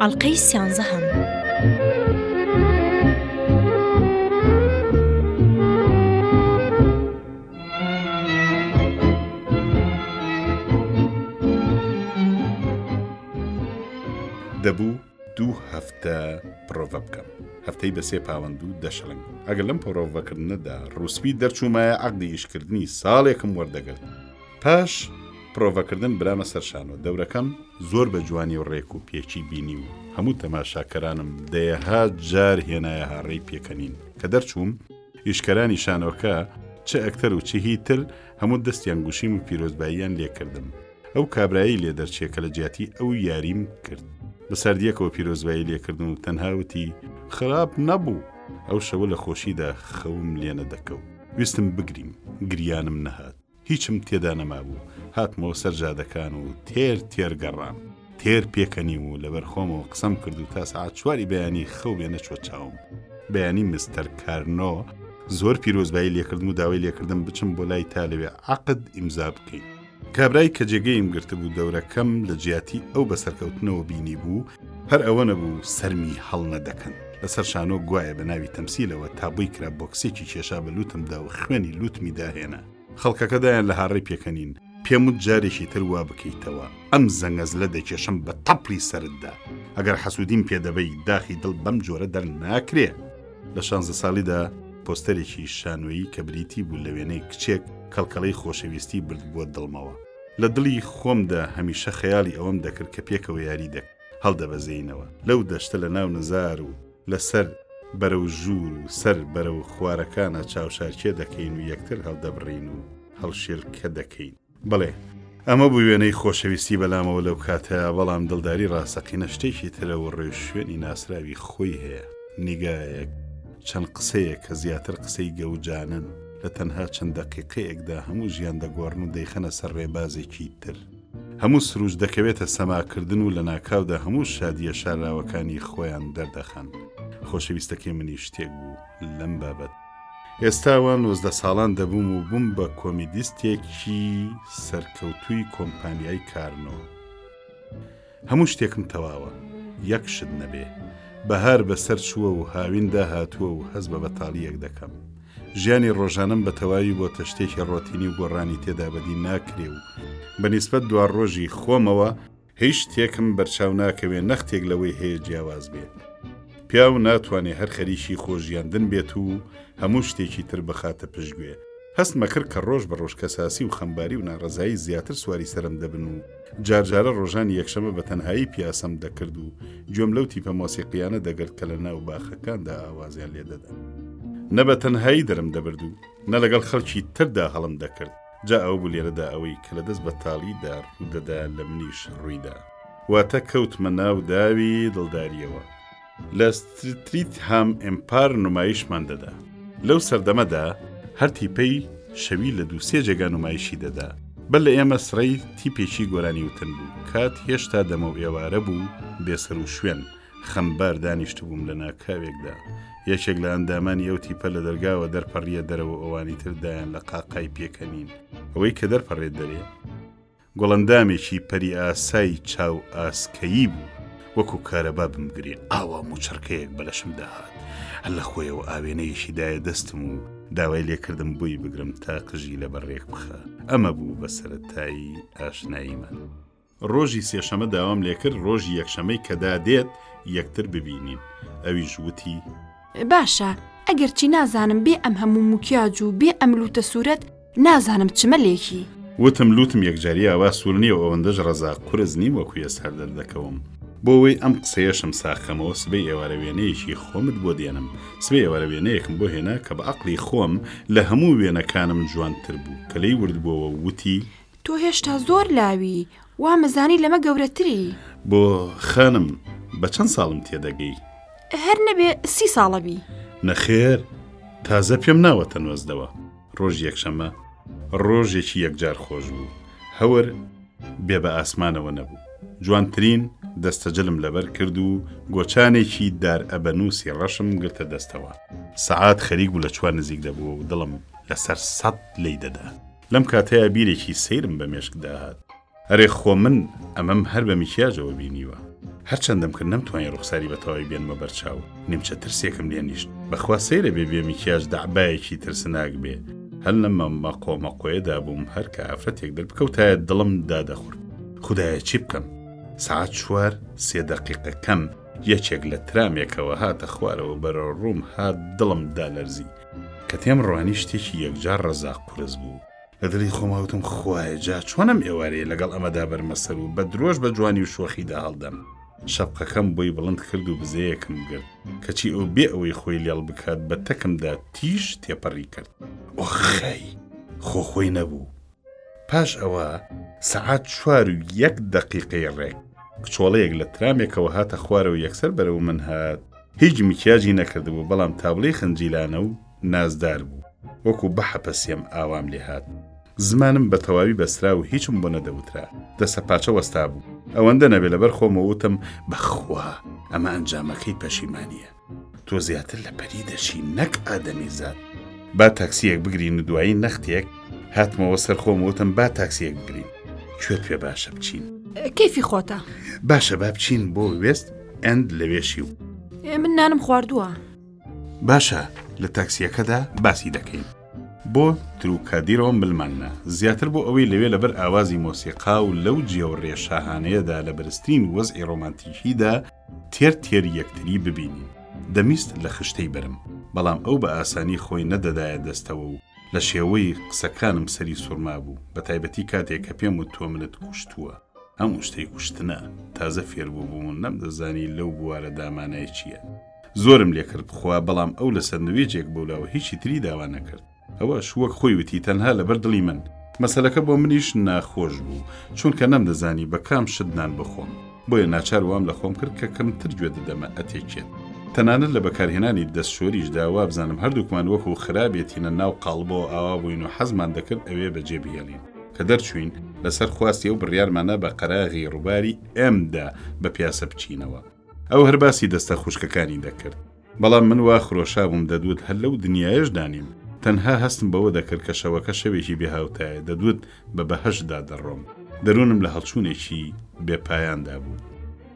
ئەڵقەی سیانزەهەم. دەبوو دوو هەفتە پرۆڤە بکەم هەفتەی بە سێ پاوەند و دەشڵنگ بوو ئەگەر لەم پۆرۆڤەکردنەدا ڕوسپی دەرچوومایە عقدی ئیشکردنی ساڵێکم وەردەگرت پاش پرۆڤەکردن برامە سەر شانۆ، دەورەکەم زۆر بە جوانی و ڕێک و پێکی بینی و هەموو تەماشاکەرانم دەیەها جار هێنایەها ڕێی پێکەنین، کە دەرچووم، ئیشکەرانی شانۆکە چ ئەکتەر و چ هی تر هەموو دەستیان گوشیم و پیرۆزباییان لێ کردم، ئەو کابرایەی لێ دەرچێ کە لە جیاتی ئەو یاریم کرد، بە ساردییەکەوە پیرۆزبایی لێ کردم و تەنها وتی، خراپ نەبوو! ئەو شەوە لە خۆشیدا خەوم لێ نەدەکەوت، ویستم بگریم، گریانم نەهات. هیچم تێدا نەمابوو، هاتمەوە سەر جادەکان و تێر تێر گەڕام. تێر پێکەنیم و لەبەر خۆمەوە قسەم کرد و تا سەعات چواری بەیانی خەو بێ نەچووە چاوم. بەیانی مستەر کارنۆ زۆر پیرۆزبایی لێ کردم و داوای لێ کردم بچم بۆ لای تا لەوێ عەقد ئیمزا بکەین. کابرای کە جێگەیم گرتبوو دەورەکەم لە جیاتی ئەو بە سەرکەوتنەوە بینیبوو، هەر ئەوە نەبوو سەرمی هەڵنەدەکەن. لەسەر شانۆ گوایە بە ناوی تەمسیلەوە تابووی کرا بۆکسێکی کێشا بە لوتمدا و خوێنی لوتمی داهێنا خەڵکەکە دایان لە هاڕی پێکەنین پێم وت جارێکی تر وا بکەیتەوە ئەم زەنگەز لە دەکێشم بە تەپڵی سەرتدا ئەگەر حەسوودیم پێدەبەی داخی دڵ بەم جۆرە دەرناکرێ لە شانزە ساڵیدا پۆستەرێکی شانۆیی کە بریتی بوو لە وێنەی کچێک کەڵکەڵەی خۆشەویستی برد بووە دڵمەوە لە دڵی خۆمدا هەمیشە خەیاڵی ئەوەم دەکرد کە پێکەوە یاری دەکرد هەڵدەبەزێینەوە. لەو دەشتە لە ناو نزار و لە سەر بەرەو ژوور و سەر بەرەو خوارەکانە چاوشارکێ دەکەین و یەکتر هەڵدەبڕین و هەڵشێلکە دەکەین. بەڵێ، ئەمە بوو وێنەی خۆشەویستی بەلامەوە لەو کاتە، بەڵام دڵداری ڕاستەقینە شتێکی ترە و ڕێوشوێنی ناسراوی خۆی هەیە، نیگایەک، چەند قسەیەک کە زیاتر قسەی گەوجانەن، لە تەنها چەند دەقیقەیەکدا هەموو ژیان دەگۆڕن و دەیخەنە سەر ڕێبازێکی تر. هەموو سرووشت دەکەوێتە سەماکردن و لەناکاودا هەموو شادییە شاراوەکانی خۆیان دەردەخەن. خۆشەویستەکەی منیش تێک بوو لەم بابەت. ئێستا وا نۆزدە ساڵان دەبووم و بووم بە کۆمیدیستێکی سەرکەوتووی کۆمپانیای کارنۆ. هەموو شتێکم تەواوە یەک شت نەبێ. بەهار بەسەر چووە و هاوین داهاتووە و هەست بە بەتاڵییەک دەکەم. ژیانی ڕۆژانەم بە تەواوی بۆتە شتێکی ڕۆتینی و گۆڕانی تێدا بەدی ناکرێ و بە نیسبەت دواڕۆژی خۆمەوە هیچ شتێکم بەرچاو ناکەوێ نەختێک لەوەی هەیە جیاواز بێ. پیاو ناتوانێ هەر خەریکی خۆژیاندن بێت و هەموو شتێکی تر بخاتە پشتگوێ. هەستمەکرد کە ڕۆژ بە ڕۆژ کەساسی و خەمباری و ناڕەزایی زیاتر سواری سەرم دەبن و، جارجارە ڕۆژانی یەکشەمە بە تەنهایی پیاسەم دەکرد و گوێم لەو تیپە مۆسیقییانە دەگرت کە لە ناو باخەکاندا ئاوازیان لێ دەدا. نە بە تەنهایی دەرم دەبرد و نە لەگەڵ خەڵکی تردا هەڵم دەکرد، جا ئەوە بوو لێرەدا ئەوەی کە لە دەست بەتاڵیدا ڕوو دەدا لە منیش ڕووی دا. واتە کەوتمە ناو داوی دڵدارییەوە. لە ستریت هام ئێمپار نمایشمان دەدا. لەو سەردەمەدا هەر تیپەی شەوی لە دوو سێ جێگا نمایشی دەدا. بەر لە ئێمە سڕەی تیپێکی گۆرانی وتن بوو. کات هێشتا دەمەو ئێوارە بوو، بێ سەروشوێن، خەمبار دانیشتبووم لە ناکاوێکدا. یەکێک لە ئەندامانی ئەو تیپە لە دەرگاوە دەرپەڕییە دەرەوە ئەوانی تر دایان لە قاقای پێکەنین. ئەوەی کە دەرپەڕێت دەرێ. گوڵەندامێکی پەریئاسای چاو ئاسکەیی بوو، وەکو کارەبا بمگرێ ئاوا موچڕکەیەک بە لەشم دەهات، هەر لە خۆیەوە ئاوێنەیەکی دایە دەستم و داوای لێ کردم بۆی بگرم تا قژی لە بەر رێک بخا، ئەمە بوو بە سەرەتایی ئاشناییمان. رۆژی سێشەمە داوام لێ کرد رۆژی یەکشەمەی کە دادێت یەکتر ببینین، ئەویش وتی. باشە ئەگەرچی نازانم بێ ئەم هەموو موکیاج و بێ ئەم لوتە سورەت نازانم چمە لێکی. وتم لوتم یەکجاری ئاوا سور نیە و ئەوەندەش رەزاق کورس نیم وەکو ئێستا هەردەردەکەوم. بۆ وەی ئەم قسەیەشم ساغ کەمەوە سبەی ئێوارە وێنەیەکی خۆمت بۆ دێنم. سبەی ئێوارە وێنەیەکم بۆ هێنا کە بە ئەقڵی خۆم لە هەموو وێنەکانم جوانتر بوو. کەلەی وردبوەوە و وتی. تۆ هێشتا زۆر لاوی وامزانی لەمە گەورەتری. بۆ خانم بە چەند ساڵم تێدەگەی؟ هەر نەبێ سی ساڵە بی. نەخێر تازە پێم ناوەتە نۆزدەوە. ڕۆژی یەکشەممە ڕۆژێکی یەکجار خۆش بوو. هەور بێ بە ئاسمانەوە نەبوو. جوانترین دەستەجلم لەبەر کرد و گۆچانێکی دارئەبەنووسی ڕەشم گرتە دەستەوە. سەعات خەریک بوو لە چوار نزیک دەبوو و دڵم لەسەر سەد لێی دەدا. لەم کاتەیا بیرێکی سەیرم بە مێشکدا هات. ئەرێ خۆ من ئەمەم هەر بە میکیاجەوە بینیوە. هەر چەندم کرد نەمتوانی ڕوخساری بە تەواوی بێنمە بەر چاو. نیمچە ترسێکم لێ نیشت. بە خوا سەیرە بێ بێ میکیاج دەعبایەکی ترسناک بێ. هەر لەم مەقۆ مەقۆیەدا بووم هەر کە ئافرەتێک دەربکەوتایە دڵم دادەخورد. خودایە چی بکەم؟ سەعات چوار سێ دەقیقە کەم یەکێک لە ترامێکەوە هاتە خوارەوە بەرەو ڕووم هات دڵم دالەرزی. کە تێم ڕوانی شتێکی یەکجار ڕەزاق قورس بوو لە دڵی خۆماوتم خوایە جا چۆنم ئێوارەیە لەگەڵ ئەمەدا بەرمەسەر و بە درۆژ بە جوانی و شۆخیدا هەڵدەم شەپقەکەم بۆی بڵند کرد و بزەیەکم گرت کەچی ئەو بێ ئەوەی خۆی لێڵ بکات بە تەکمدا تیژ تێپەڕی کرد ئۆخەی خۆ خۆی نەبوو پاش ئەوە سەعات چوار و یەک دەقیقەی ڕێک کچۆڵەیەک لە ترامێکەوە هاتە خوارەوە یەکسەر بەرەو من هات، هیچ مکیاجی نەکردبوو بەڵام تابڵی خنجیلانە و نازدار بوو، وەکو بحەپەسێم ئاوام لێ هات. زمانم بە تەواوی بەسترا و هیچم بۆ نەدەوترا، دەستەپاچە وەستابوو. ئەوەندە نەبێ لەبەر خۆمەوە وتم، بەخوا ئەمە ئەنجامەکەی پەشیمانییە. تۆ زیاتر لە پەری دەچی نەک ئادەمیزاد. با تاکسیەک بگرین دوایی نەختێک هاتمەوە سەر خۆم وتم با تاکسیەک بگرین کوێت پێ باشە بچین. کەیفی خۆتە. باشە با بچین بۆ وێست ئەند لەوێشی و. من نانم خواردووە. باشە لە تاکسیەکەدا باسی دەکەین. بۆ تروکادیرەوە ملمان نا زیاتر بۆ ئەوەی لەوێ لەبەر ئاوازی مۆسیقا و لەو جێ و رێ شاهانەیەدا لە بەرزترین وەزعی رۆمانتیکیدا، تێر تێر یەکتری ببینین. دەمویست لە خشتەی بەرم، بەڵام ئەو بە ئاسانی خۆی نەدەدایە دەستەوە و لە شێوەی قسەکانم سەری سوڕمابوو، بە تایبەتی کاتێ کە پێم وت تۆ منت کوشتووە. ئەم وشەی کوشتنە تازە فێر بووبووم و نەمدەزانی لەو بوارەدا مانای چییە. زۆرم لێ کرد بخوا، بەڵام ئەو لەسەر نویجێک بەولاوە هیچی تری داوا نەکرد. ئەوەش وەک خۆی وتی تەنها لەبەر دڵی من. مەسەلەکە بۆ منیش ناخۆش بوو، چونکە نەمدەزانی بە کام شت نان بخۆم، بۆیە ناچار وام لە خۆم کرد کە کەمتر گوێ دەدەمە ئەتێکێت. تەنانەت لە بەکارهێنانی دەستشۆریشدا وابزانم هەردووکمان وەکو خرا بێتینە ناو قاڵبەوە ئاوا بووین و حەزمان دەکرد ئەوێ بەجێ بهێڵین. کە دەرچووین، لەسەر خواستی ئەو بڕیارماندا بە قەراغی ڕووباری ئێم دا بە پیاسە بچینەوە. ئەو هەر باسی دەستە خوشکەکانی دەکرد. بەڵام من وا خرۆشابووم دەدوت هەر لەو دنیایەشدا نیم، تەنها هەستم بەوە دەکرد کە شەوەکە شەوێکی بێ هاوتایە، دەدوت بە بەهەشتدا دەڕۆم. دەروونم لە هەڵچوونێکی بێ پایاندا بوو.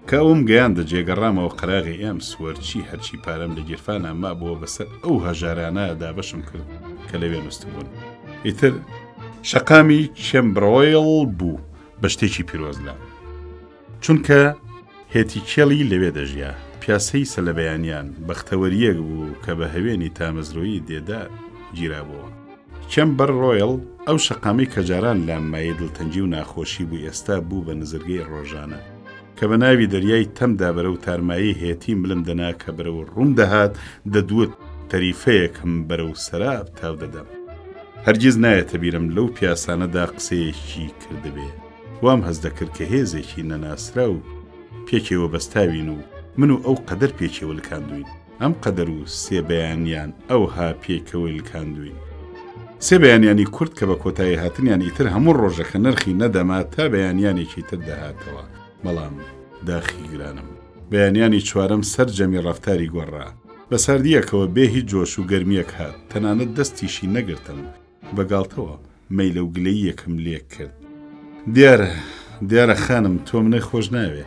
کە ئەوم گەیاندە جێ گەڕامەوە قەراغی ئێم سوەرچی هەرچی پارەم لە گیرفانا مابووە بەسەر ئەو هەژارانە دابەشم کرد کە لەوێ نوستبوون. ئیتر. شەقامی چێمبرۆیڵ بوو بە شتێکی پیرۆز لام. چونکە هێتی کێڵی لەوێ دەژیا. پیاسەی سەلەبەیانیان بەختەوەرییەک بوو کە بە هەوێنی تامەزرۆیی دێدا گیرابۆوە. کێمبەر ڕۆیڵ، ئەو شەقامەی کە جاران لام مایەی دڵتەنگی و ناخۆشی بوو ئێستا بوو بە نزرگەی ڕۆژانە کە بە ناوی دەریای تەمدا بەرەو تارمایی هێتی ملم دەنا کە بەرەو ڕووم دەهات دەدوت تەریفەیەکم بەرەو سەراب تاو دەدەم. هەرگیز نایەتە بیرم لەو پیاسانەدا قسەیەکی کردبێ. وام هەست دەکرد کە هێزێکی نەناسراو و پێکێوە بەستاوین و من و ئەو قەدەر پێکێوە لکاندووین. ئەم قەدەر و سێ بەیانیان ئەوها پێکەوەی لکاندووین. سێ بەیانیانی کورت کە بە کۆتایی هاتنیان ئیتر هەموو ڕۆژەکە نرخی نەدەما تا بەیانیانێکی تر دەهاتەوە، بەڵام داخی گرانم. بەیانیانی چوارەم سەرجەمی ڕەفتاری گۆڕا. بە ساردییەکەوە بێ هیچ جۆش و گەرمییەک هات، تەنانەت دەستیشی نەگرتم، بە گاڵتەوە مەیلە و گلەییەکم لێ کرد. دیارە، دیارە خانم، تۆ منێ خۆش ناوێ.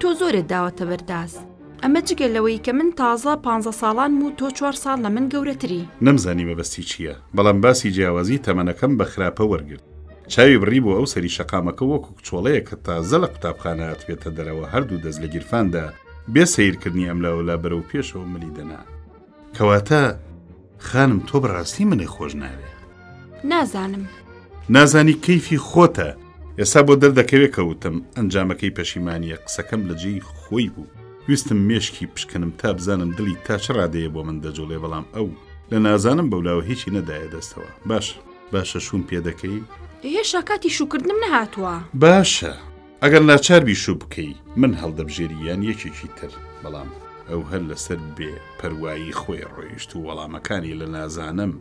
تۆ زۆرت داوەتە بەرداز. ئەمە جگە لەوەی کە من تازە پانزە ساڵانم و تۆ چوار ساڵ لە من گەورەتری. نەمزانی مەبەستی چییە، بەڵام باسی جیاوازیی تەمەنەکەم بە خراپە وەرگرت. چاوی بڕی بۆ ئەو سەری شەقامەکە وەکوو کچۆڵەیەک کە تازە لە قوتابخانە هاتبێتە دەرەوە هەردوو دەست لە گیرفاندا بێ سەیرکردنی ئەملاوەلا بەرەو پێشەوە ملی دەنا. کەواتە خانم تۆ بەڕاستی منێ خۆش ناوێ. نازانم. نازانی کەیفی خۆتە، ئێستا بۆ دەردەکەوێ کە وتم، ئەنجامەکەی پەشیمانییە، قسەکەم لە جێی خۆی بوو، ویستم مێشکی بشکەنم تا بزانم دڵی تا چ ڕادەیە بۆ من دەجوڵێ بەڵام ئەو لە نازانم بەولاوە هیچی نەدایە دەستەوە، باشە باشە شووم پێ دەکەی؟ هێشتا کاتی شووکردنم نەهاتووە. باشە. ئەگەر ناچار بی شوو بکەی من هەڵدەبژێری یان یەکێکی تر بەڵام ئەو هەر لەسەر بێ پەروایی خۆی ڕۆیشت و وەڵامەکانی لە نازانم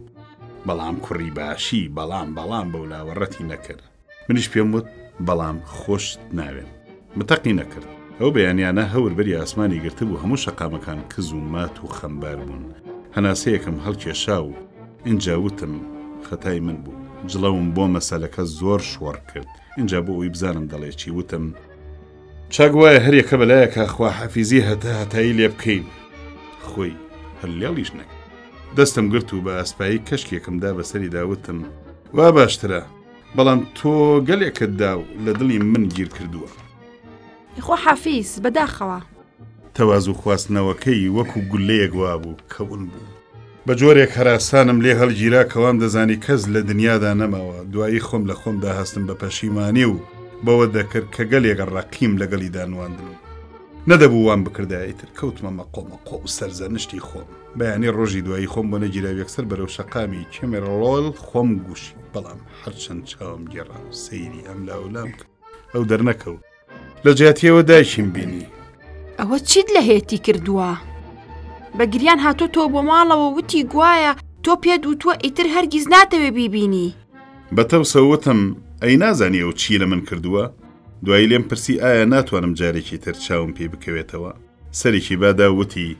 بەڵام کوڕی باشی بەڵام بەڵام بەو لاوەڕەتی نەکرد منیش پێم وت بەڵام خۆشت ناوێن متەقی نەکرد ئەو بەیانیانە هەور بەری ئاسمانی گرتبوو هەموو شەقامەکان کز و مات و خەمبار بوون هەناسەیەکم هەڵکێشا و ئینجا وتم خەتای من بوو جڵەوم بۆ مەسەلەکە زۆر شۆڕ کرد ئینجا بۆ ئەوەی بزانم دەڵێ چی وتم. چاک وایە هەر یەکە بە لایەکا خواحافیزی هەتا هەتایی لێ بکەین. خۆی هەر لێڵیش نەک. دەستم گرت و بە ئاسپایی کەشکێکم دا بە سەریدا وتم، وا باشترە، بەڵام تۆ گەلێکت دا و لە دڵی من گیر کردووە. یخوا حافیز، بە داخەوە. تەوازوخواستنەوەکەی وەکوو گوللەیەک وا بوو کە ون بوو. بە جۆرێک هەراسانم لێ هەڵگیرا کە وام دەزانی کەس لە دنیادا نەماوە، دوایی خۆم لە خۆمدا هەستم بە پەشیمانی و بەوە دەکرد کە گەلێک ڕەقیم لەگەڵیدا نواندم و نەدەبوو وام بکردایە، ئیتر کەوتمە مەقۆ مەقۆ و سەرزەنشتی خۆم، بەیانی ڕۆژی دوایی خۆم بۆ نەگیرا و یەکسەر بەرەو شەقامی کێمێرڵۆل خۆم گوشی، بەڵام هەرچەند چاوم گێڕا و سەیری ئەم لاوە لام کرد ئەو دەرنەکەوت. لە جاتیەوە دایکیم بینی ئەوە چیت لە هێتی کردووە؟ بە گریان هاتۆ تۆ بۆ ماڵەوە وتی گوایە تۆ پێت وتووە ئیتر هەرگیز ناتەوێ بیبینی بە تەوسەوتم ئەی نازانی ئەو چی لە من کردووە؟ دوایی لێم پرسی ئایا ناتوانم جارێکی تر چاوم پێی بکەوێتەوە سەرێکی بادا وتی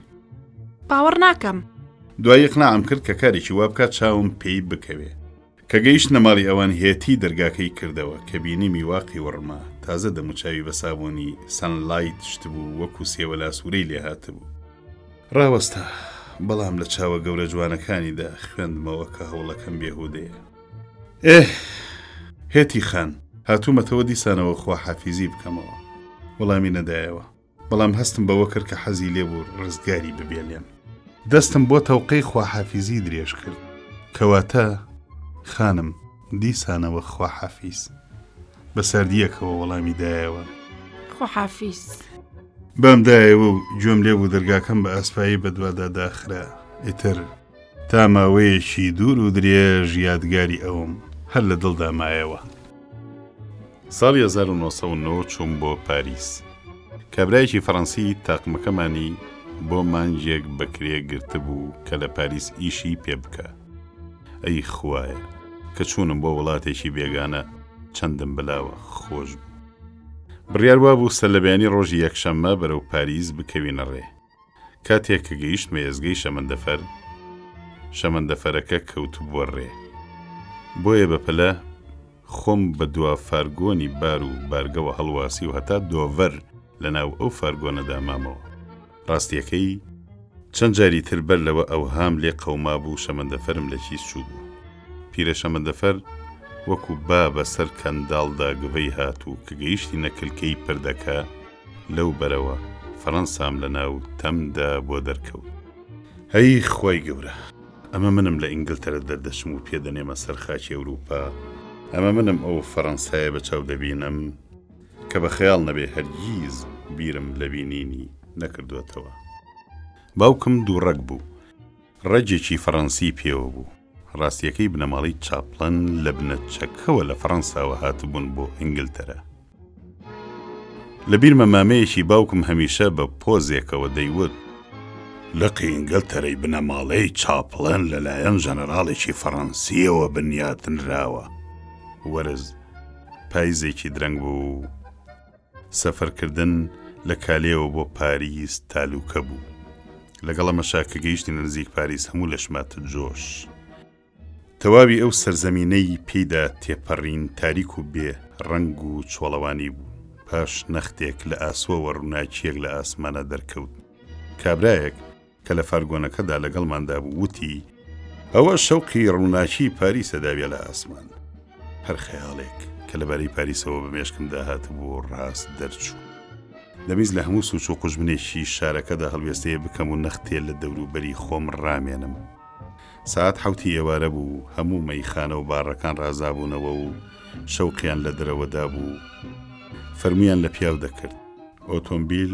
باوەڕ ناکەم دوایی قناعم کرد کە کارێکی وابکە چاوم پێی بکەوێ کە گەیشتنە ماڵی ئەوان هێتی دەرگاکەی کردەوە کە بینی میوا قیوڕمە تازە دەموچاوی بە سابۆنی سان لایت شتبوو وەکو سێوە لاسوورەی لێ هاتبوو ڕاوەستا بەڵام لە چاوە گەورە جوانەکانیدا خوێندمەوە کە هەوڵەکەم بێهودەیە ئێه هێتی خان هاتوومەتەوە دیسانەوە خواحافیزی بکەمەوە وەڵامی نەدایەوە. بەڵام هەستم بەوە کرد کە حەزی لێ بوو ڕزگاری ببێلێم. دەستم بۆ تەوقەی خواحافیزی درێژ کرد. کەواتە خانم، دیسانەوە خواحافیز. بە ساردییەکەوە وەڵامی دایەوە. خواحافیز. بام دایەوە و گوێم لێ بوو دەرگاکەم بە ئاسپایی بەدوادا داخرا. ئیتر تا ماوەیەکی دوور و درێژ یادگاری ئەوم هەر لە دڵدا مایەوە. ساڵی هەزار و نۆ سەد و نۆ چووم بۆ پاریس. کابرایەکی فەڕەنسی تاقمەکەمانی بۆ مانگێک بە کرێ گرتبوو کە لە پاریس ئیشی پێ بکا. ئەی خوایە، کە چوونم بۆ وڵاتێکی بێگانە چەندم بلاوە خۆش بوو. بڕیار وابوو سەرلەبەیانی ڕۆژی یەکشەممە بەرەو پاریس بکەوینە ڕێ. کاتێک کە گەیشتمە ئێزگەی شەمەندەفەر، شەمەندەفەرەکە کەوتبووە رێ. بۆیە بە پەلە خۆم بە دوا فارگۆنی بار و بارگەوە هەڵواسی و هەتا دۆڤەر لە ناو ئەو فارگۆنەدا مامەوە. راستییەکەی، چەند جاری تر بەر لەوە ئەوهام لێ قەومابوو و شەمەندەفەرم لە کیس چووبوو. پیرە شەمەندەفەر وەکو با بە سەر کەنداڵدا گڤەی هات و کە گەیشتینە کلکەی پردەکە، لەو بەرەوە فەرەنسام لە ناو تەم دا بۆ دەرکەوت. هەی خوای گەورە! ئەمە منم لە ئینگلتەرە دەردەچم و پێ دەنێمە سەر خاکی ئەوروپا. ئەمە منم ئەو فەرەنسایە بە چاو دەبینم کە بە خەیاڵ نەبێ هەرگیز بیرم لە بینینی نەکردووەتەوە. باوکم دووڕەگ بوو. ڕەگێکی فەڕەنسی پێوە بوو. ڕاستییەکەی بنەماڵەی چاپلن لە بنەچەکەوە لە فەڕەنساوە هاتبوون بۆ ئینگلتەرا. لەبیرمە مامەیەکی باوکم هەمیشە بە پۆزێکەوە دەیوت. لقی ئینگلتەرەی بنەماڵەی چاپلن لەلایەن ژەنەراڵێکی فەڕەنسییەوە بنیاتنراوە. وەرز پایزێکی درەنگ بوو. سەفەرکردن لە کالێوە بۆ پاریس تالوکە بوو. لەگەڵ ئەمەشا کە گەیشتینە نزیک پاریس هەموو لەشما تجۆش. تەواوی ئەو سەرزەمینەی پێیدا تێپەڕین تاریک و بێ ڕەنگ و چۆڵەوانی بوو. پاش نەختێک لە ئاسۆوە ڕووناکییەک لە ئاسمانا دەرکەوت. کابرایەک کە لە فارگۆنەکەدا لەگەڵماندا بوو، وتی. ئەوە شەوقی ڕووناکیی پاریسە داویە لە ئاسمان. هەر خەیاڵێک، کە لەبارەی پاریسەوە بە مێشکمدا هاتبوو، ڕاست دەرچوو. دەمویست لە هەموو سووچ و قوژبنێکی شارەکەدا هەڵوێستەیە بکەم و نەختێ لە دەوروبەری خۆم ڕامێنم. سەعات حەوتی ئێوارە بوو، هەموو مەیخانە و باڕەکان ڕازابوونەوە و شەوقیان لە دەرەوەدا بوو. فەرموویان لە پیاو دەکرد. ئۆتۆمبیل.